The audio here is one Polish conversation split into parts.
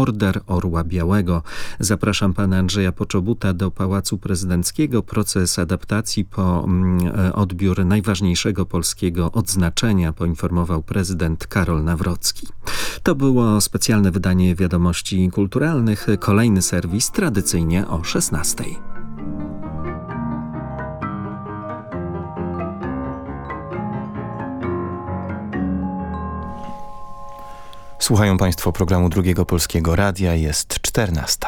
Order Orła Białego. Zapraszam pana Andrzeja Poczobuta do Pałacu Prezydenckiego. Proces adaptacji po mm, e, odbiór najważniejszego polskiego odznaczenia, poinformował prezydent Karol Nawrocki. To było specjalne wydanie Wiadomości Kulturalnych. Kolejny serwis tradycyjnie o 16. Słuchają Państwo programu Drugiego Polskiego Radia. Jest 14.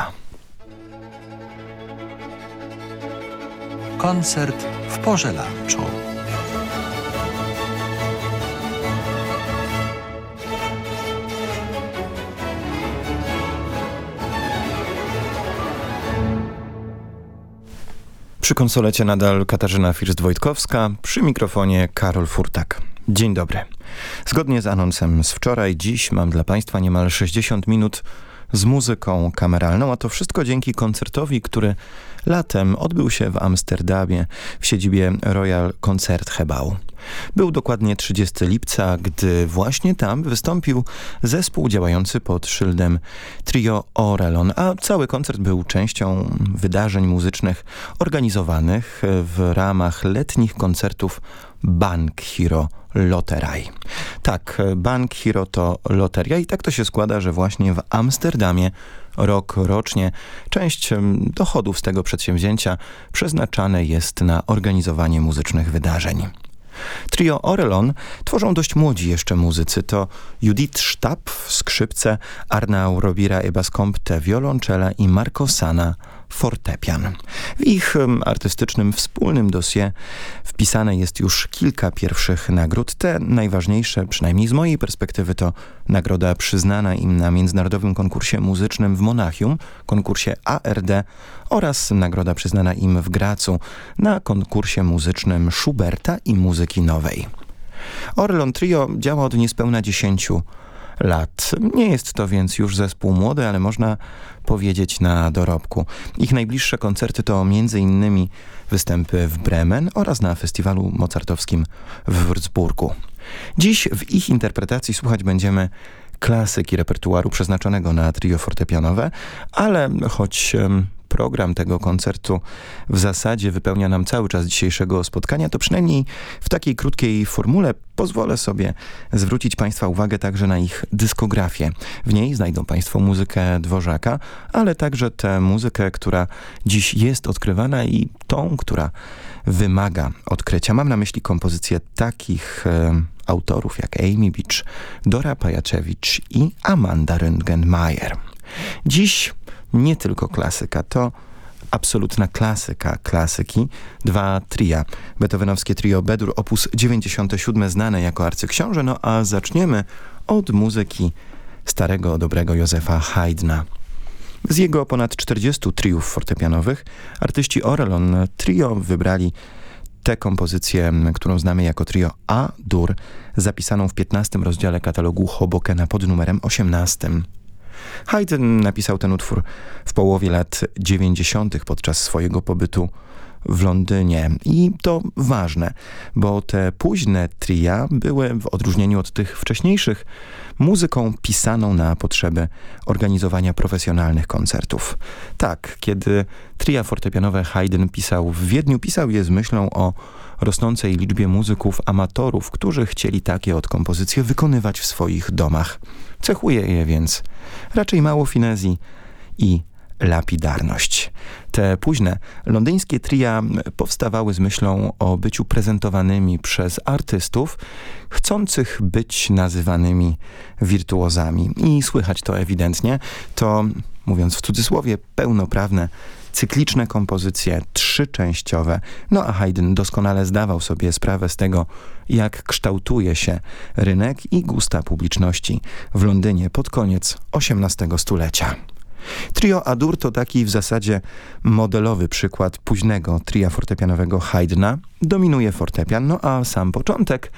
Koncert w porze lunchu. Przy konsolecie nadal Katarzyna First-Wojtkowska, przy mikrofonie Karol Furtak. Dzień dobry. Zgodnie z anonsem z wczoraj, dziś mam dla Państwa niemal 60 minut z muzyką kameralną, a to wszystko dzięki koncertowi, który latem odbył się w Amsterdamie w siedzibie Royal Concertgebouw. Był dokładnie 30 lipca, gdy właśnie tam wystąpił zespół działający pod szyldem Trio Orelon, a cały koncert był częścią wydarzeń muzycznych organizowanych w ramach letnich koncertów Bank Hero Loteraj. Tak, Bank Hero to loteria i tak to się składa, że właśnie w Amsterdamie rok rocznie część dochodów z tego przedsięwzięcia przeznaczane jest na organizowanie muzycznych wydarzeń. Trio Orelon tworzą dość młodzi jeszcze muzycy. To Judith Sztab w skrzypce, Arnau Robira Ebascompte wiolonczela i Marco Sana fortepian. W ich artystycznym wspólnym dosie wpisane jest już kilka pierwszych nagród. Te najważniejsze, przynajmniej z mojej perspektywy, to nagroda przyznana im na międzynarodowym konkursie muzycznym w Monachium, konkursie ARD oraz nagroda przyznana im w Gracu na konkursie muzycznym Schuberta i muzyki nowej. Orlon Trio działa od niespełna dziesięciu lat. Nie jest to więc już zespół młody, ale można powiedzieć na dorobku. Ich najbliższe koncerty to m.in. występy w Bremen oraz na festiwalu mozartowskim w Würzburgu. Dziś w ich interpretacji słuchać będziemy klasyki repertuaru przeznaczonego na trio fortepianowe, ale choć program tego koncertu w zasadzie wypełnia nam cały czas dzisiejszego spotkania, to przynajmniej w takiej krótkiej formule pozwolę sobie zwrócić Państwa uwagę także na ich dyskografię. W niej znajdą Państwo muzykę Dworzaka, ale także tę muzykę, która dziś jest odkrywana i tą, która wymaga odkrycia. Mam na myśli kompozycje takich e, autorów jak Amy Beach, Dora Pajaczewicz i Amanda Röntgen-Mayer. Dziś nie tylko klasyka, to absolutna klasyka klasyki. Dwa tria. Beethovenowskie trio Bedur op. 97 znane jako arcyksiąże, no a zaczniemy od muzyki starego, dobrego Józefa Haydna. Z jego ponad 40 triów fortepianowych artyści Orelon Trio wybrali tę kompozycję, którą znamy jako trio A-dur, zapisaną w 15 rozdziale katalogu Hobokena pod numerem 18. Haydn napisał ten utwór w połowie lat 90. podczas swojego pobytu w Londynie. I to ważne, bo te późne tria były w odróżnieniu od tych wcześniejszych muzyką pisaną na potrzeby organizowania profesjonalnych koncertów. Tak, kiedy tria fortepianowe Haydn pisał w Wiedniu, pisał je z myślą o rosnącej liczbie muzyków amatorów, którzy chcieli takie od kompozycje wykonywać w swoich domach. Cechuje je więc raczej mało finezji i lapidarność. Te późne londyńskie tria powstawały z myślą o byciu prezentowanymi przez artystów chcących być nazywanymi wirtuozami. I słychać to ewidentnie. To, mówiąc w cudzysłowie, pełnoprawne cykliczne kompozycje, trzyczęściowe. No a Haydn doskonale zdawał sobie sprawę z tego, jak kształtuje się rynek i gusta publiczności w Londynie pod koniec XVIII stulecia. Trio Adur to taki w zasadzie modelowy przykład późnego tria fortepianowego Haydna. Dominuje fortepian, no a sam początek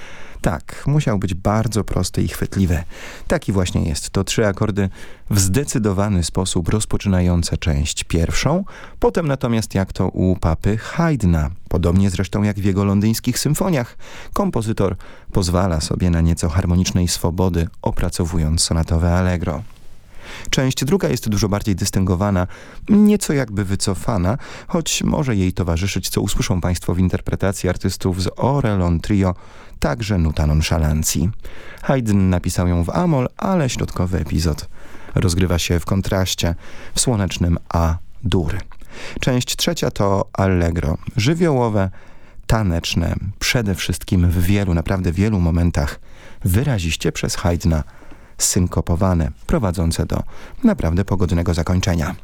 tak, musiał być bardzo prosty i chwytliwy. Taki właśnie jest. To trzy akordy w zdecydowany sposób rozpoczynające część pierwszą, potem natomiast jak to u papy Haydna, podobnie zresztą jak w jego londyńskich symfoniach, kompozytor pozwala sobie na nieco harmonicznej swobody, opracowując sonatowe allegro. Część druga jest dużo bardziej dystyngowana, nieco jakby wycofana, choć może jej towarzyszyć, co usłyszą Państwo w interpretacji artystów z Orelon Trio, także nuta nonszalancji. Haydn napisał ją w Amol, ale środkowy epizod rozgrywa się w kontraście w słonecznym A-dur. Część trzecia to Allegro, żywiołowe, taneczne, przede wszystkim w wielu, naprawdę wielu momentach wyraziście przez Haydna synkopowane, prowadzące do naprawdę pogodnego zakończenia.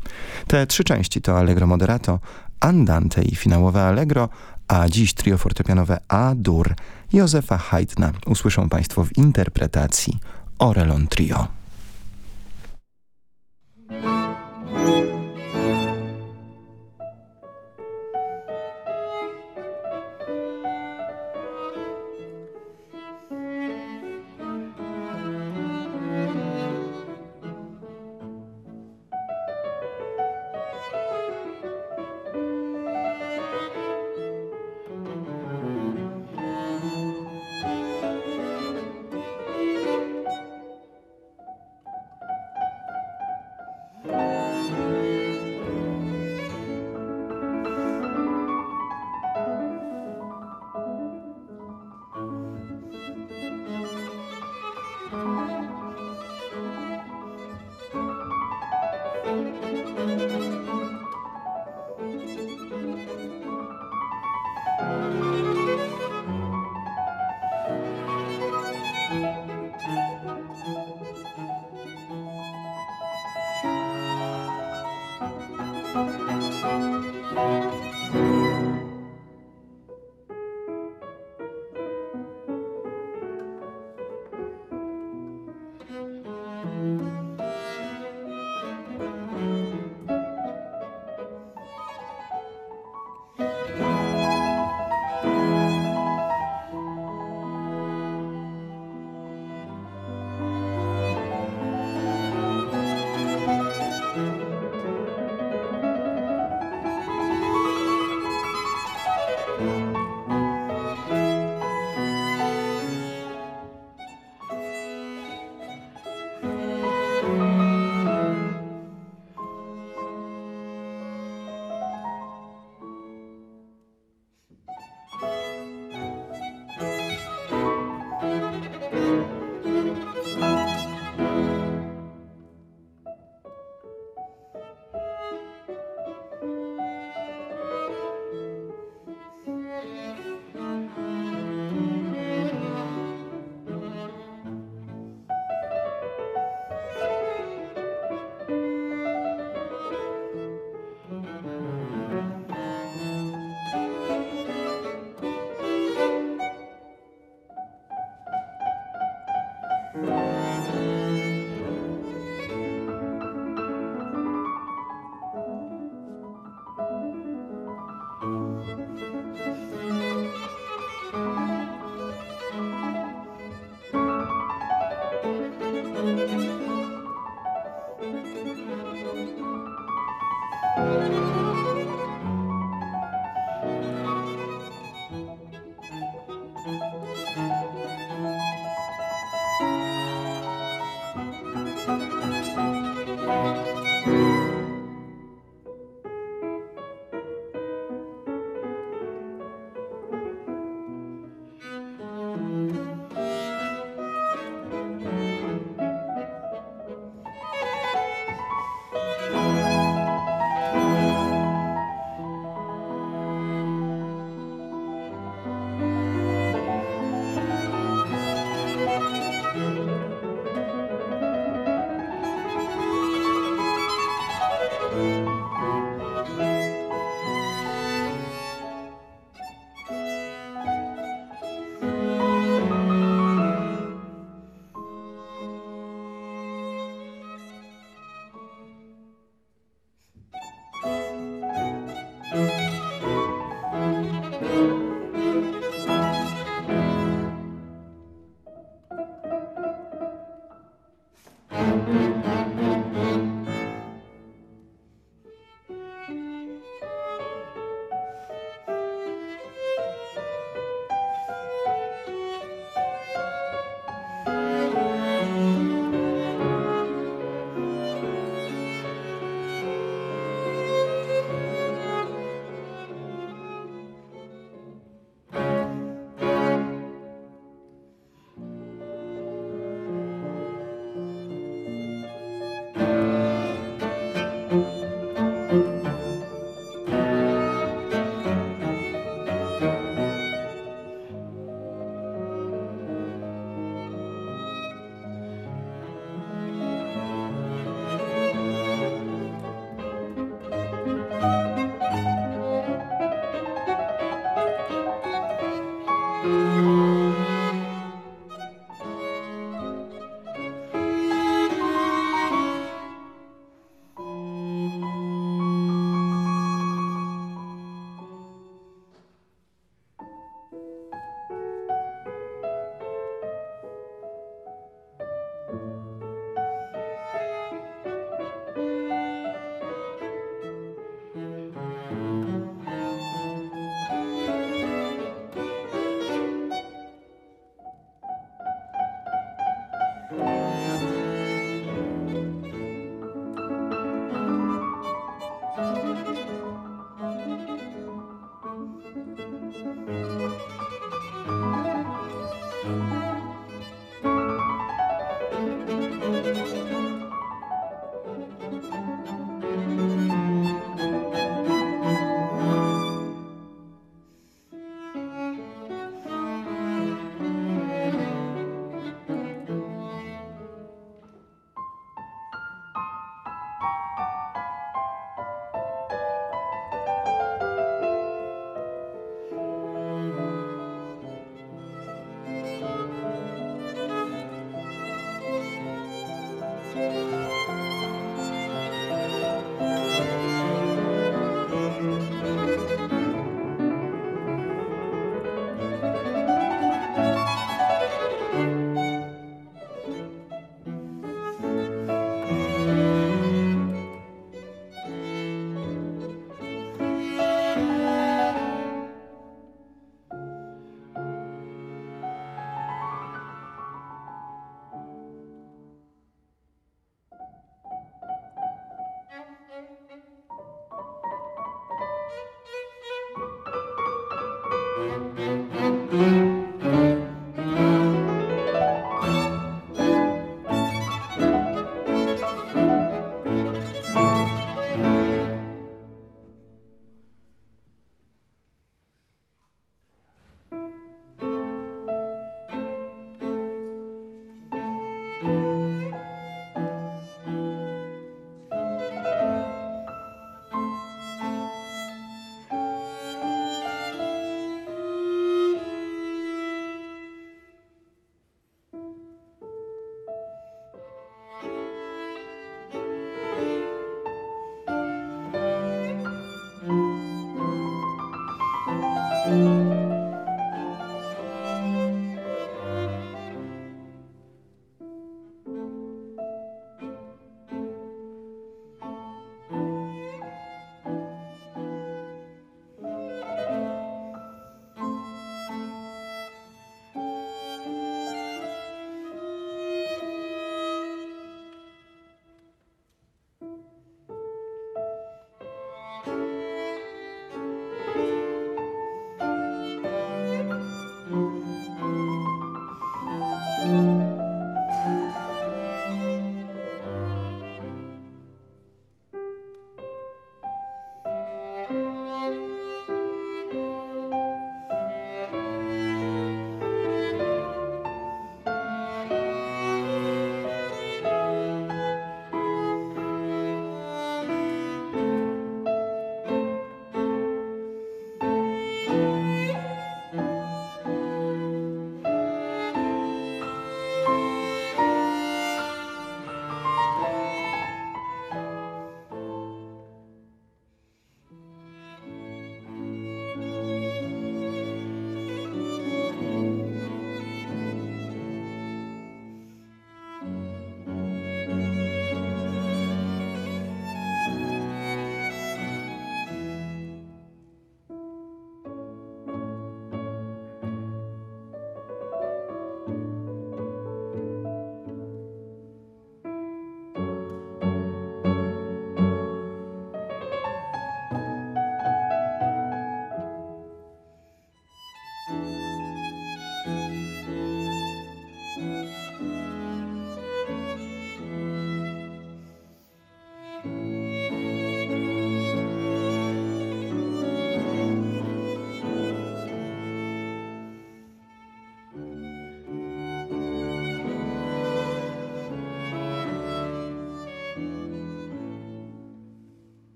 Te trzy części to Allegro Moderato, Andante i finałowe Allegro, a dziś trio fortepianowe A-dur Józefa Haydna usłyszą Państwo w interpretacji Orelon Trio.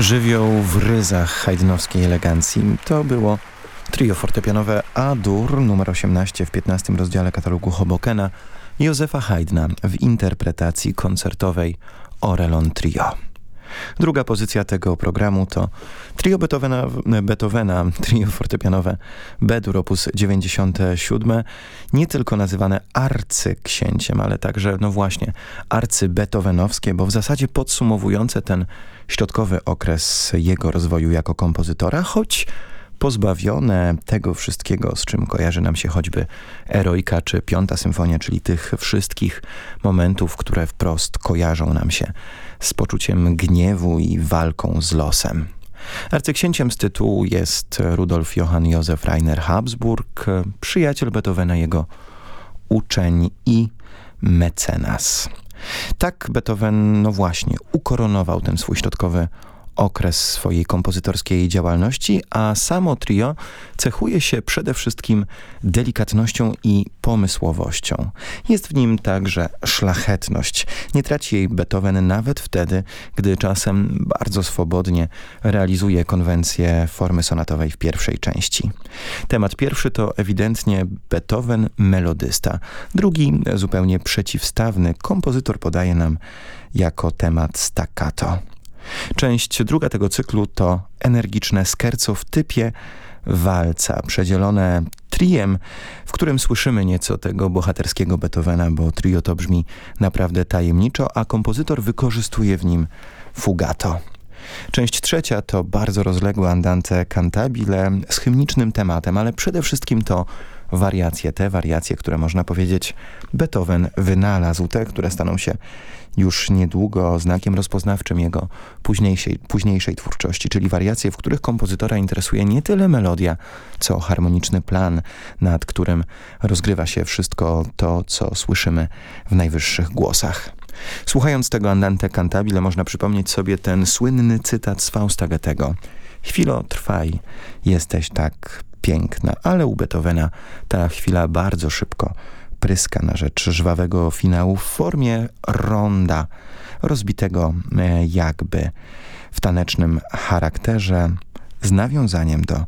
Żywioł w ryzach haydnowskiej elegancji to było trio fortepianowe A-dur numer 18 w 15 rozdziale katalogu Hobokena Józefa Haydna w interpretacji koncertowej Orelon Trio. Druga pozycja tego programu to trio Beethovena, Beethovena trio fortepianowe B-dur op. 97, nie tylko nazywane arcyksięciem, ale także, no właśnie, arcybeethovenowskie, bo w zasadzie podsumowujące ten środkowy okres jego rozwoju jako kompozytora, choć pozbawione tego wszystkiego, z czym kojarzy nam się choćby Eroika czy Piąta Symfonia, czyli tych wszystkich momentów, które wprost kojarzą nam się z poczuciem gniewu i walką z losem. Arcyksięciem z tytułu jest Rudolf Johann Józef Rainer Habsburg, przyjaciel Beethovena, jego uczeń i mecenas. Tak Beethoven, no właśnie, ukoronował ten swój środkowy okres swojej kompozytorskiej działalności, a samo trio cechuje się przede wszystkim delikatnością i pomysłowością. Jest w nim także szlachetność. Nie traci jej Beethoven nawet wtedy, gdy czasem bardzo swobodnie realizuje konwencję formy sonatowej w pierwszej części. Temat pierwszy to ewidentnie Beethoven melodysta. Drugi, zupełnie przeciwstawny, kompozytor podaje nam jako temat staccato. Część druga tego cyklu to energiczne skerco w typie walca, przedzielone triem, w którym słyszymy nieco tego bohaterskiego Beethovena, bo trio to brzmi naprawdę tajemniczo, a kompozytor wykorzystuje w nim fugato. Część trzecia to bardzo rozległe andante cantabile z hymnicznym tematem, ale przede wszystkim to wariacje, te wariacje, które można powiedzieć Beethoven wynalazł, te, które staną się już niedługo znakiem rozpoznawczym jego późniejszej, późniejszej twórczości, czyli wariacje, w których kompozytora interesuje nie tyle melodia, co harmoniczny plan, nad którym rozgrywa się wszystko to, co słyszymy w najwyższych głosach. Słuchając tego Andante Cantabile można przypomnieć sobie ten słynny cytat z Fausta Goethego. Chwilo trwaj, jesteś tak piękna, ale u Beethovena ta chwila bardzo szybko pryska na rzecz żwawego finału w formie ronda, rozbitego e, jakby w tanecznym charakterze z nawiązaniem do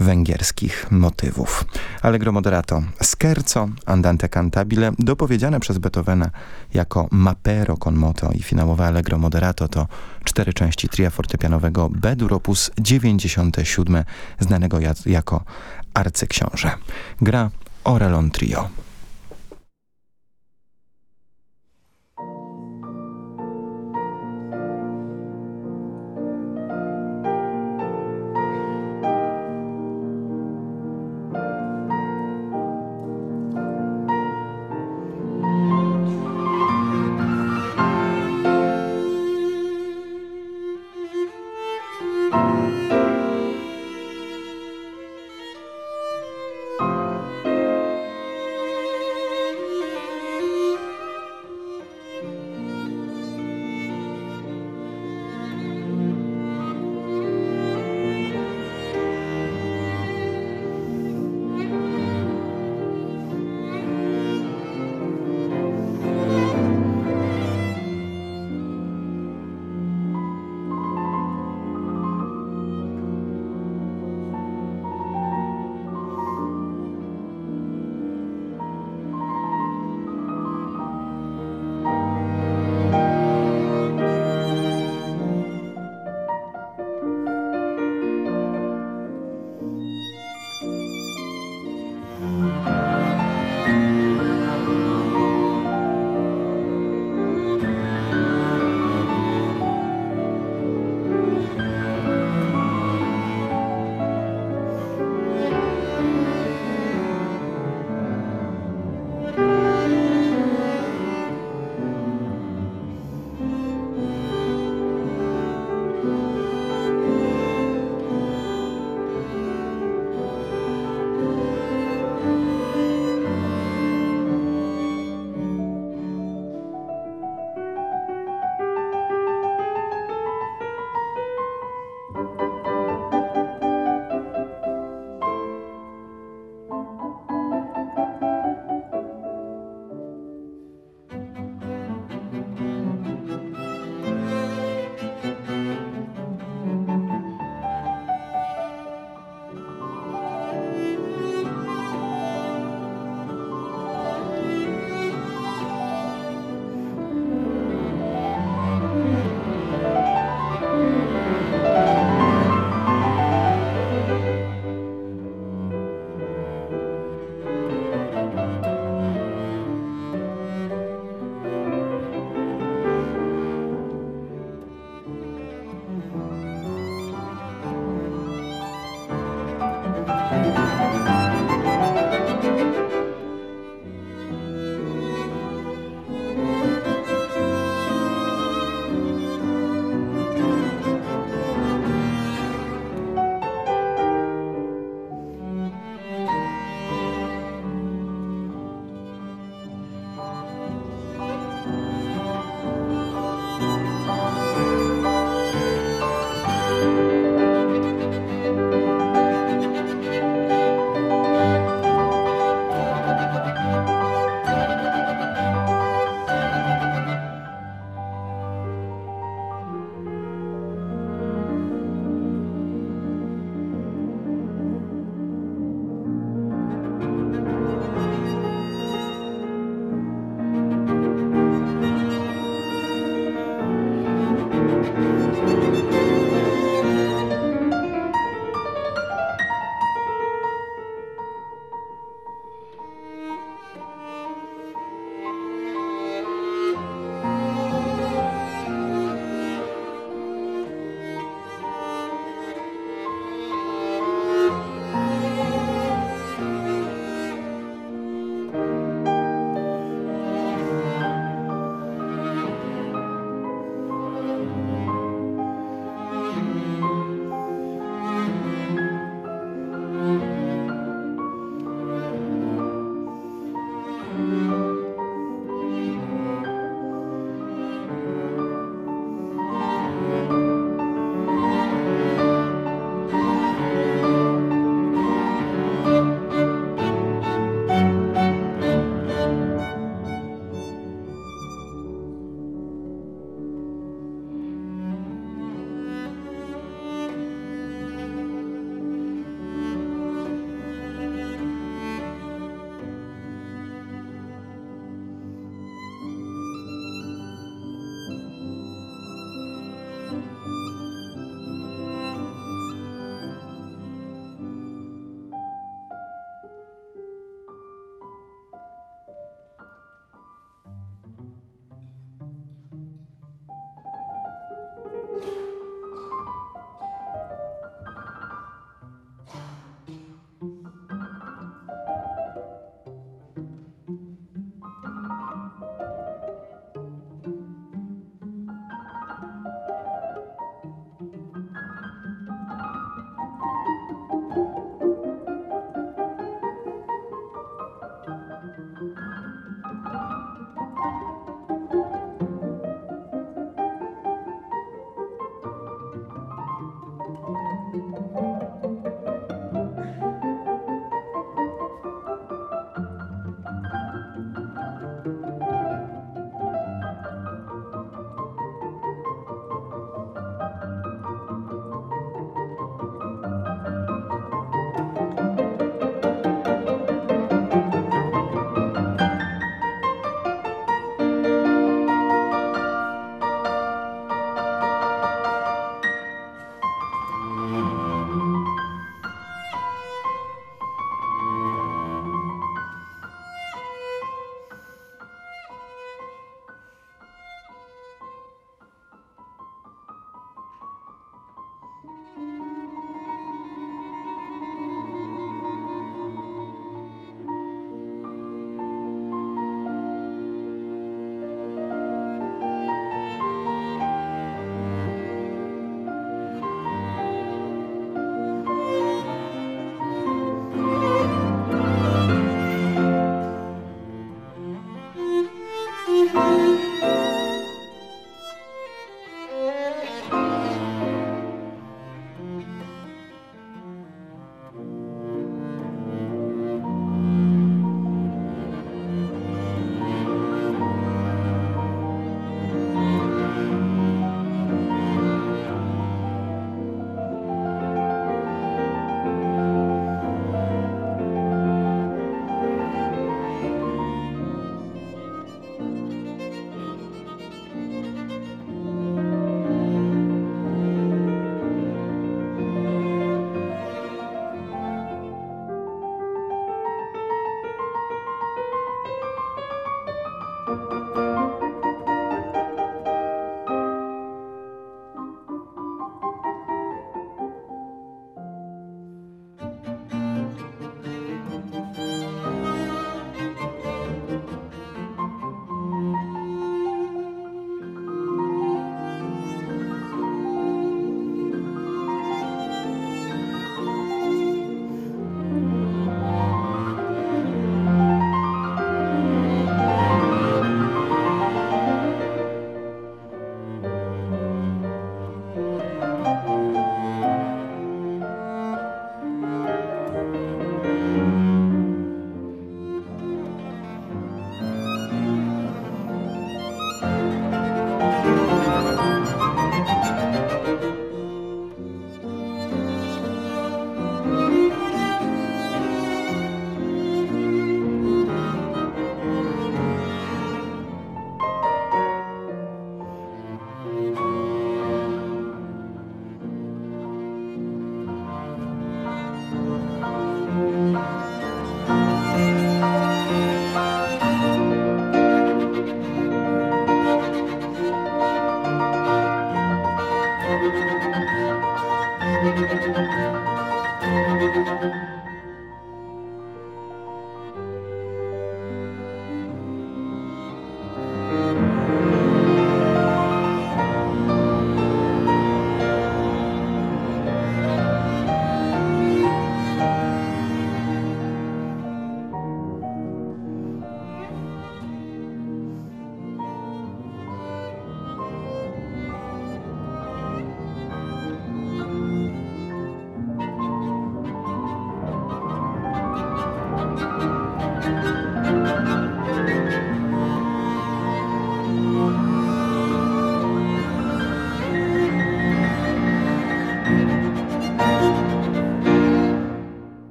węgierskich motywów. Allegro moderato scherzo, andante cantabile, dopowiedziane przez Beethovena jako mapero con moto i finałowe allegro moderato to cztery części tria fortepianowego B-dur op. 97, znanego jako arcyksiąże. Gra Orelon Trio.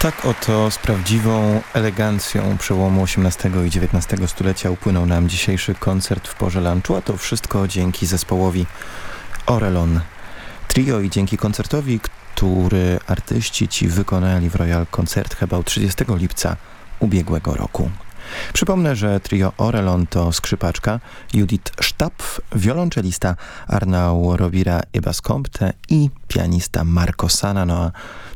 Tak oto z prawdziwą elegancją przełomu XVIII i XIX stulecia upłynął nam dzisiejszy koncert w porze lunchu, a to wszystko dzięki zespołowi Orelon Trio i dzięki koncertowi, który artyści ci wykonali w Royal Concert chyba 30 lipca ubiegłego roku. Przypomnę, że trio Orelon to skrzypaczka Judith Sztapf, wiolonczelista Arnau Rovira Ebaskompte i pianista Marco Sana.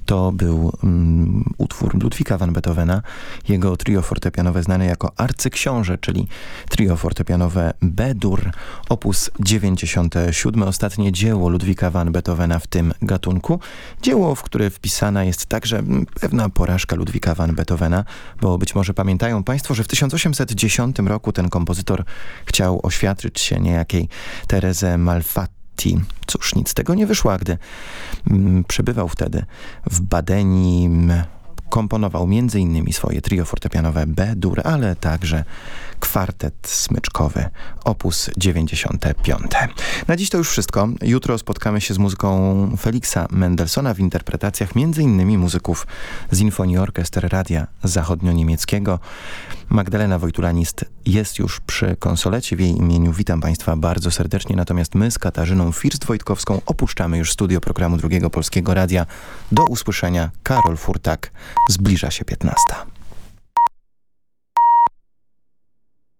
To był um, utwór Ludwika van Beethovena, jego trio fortepianowe znane jako Arcyksiąże, czyli trio fortepianowe B-dur, opus 97, ostatnie dzieło Ludwika van Beethovena w tym gatunku. Dzieło, w które wpisana jest także pewna porażka Ludwika van Beethovena, bo być może pamiętają Państwo, że w 1810 roku ten kompozytor chciał oświadczyć się niejakiej Tereze Malfatti, Cóż, nic z tego nie wyszło, gdy mm, przebywał wtedy w Badeni, komponował m.in. swoje trio fortepianowe B-dur, ale także kwartet smyczkowy opus 95. Na dziś to już wszystko. Jutro spotkamy się z muzyką Felixa Mendelssohna w interpretacjach m.in. muzyków z Infonii Orkester Radia Zachodnio-Niemieckiego. Magdalena Wojtulanist jest już przy konsolecie. W jej imieniu witam Państwa bardzo serdecznie. Natomiast my z Katarzyną First-Wojtkowską opuszczamy już studio programu Drugiego Polskiego Radia. Do usłyszenia. Karol Furtak. Zbliża się 15.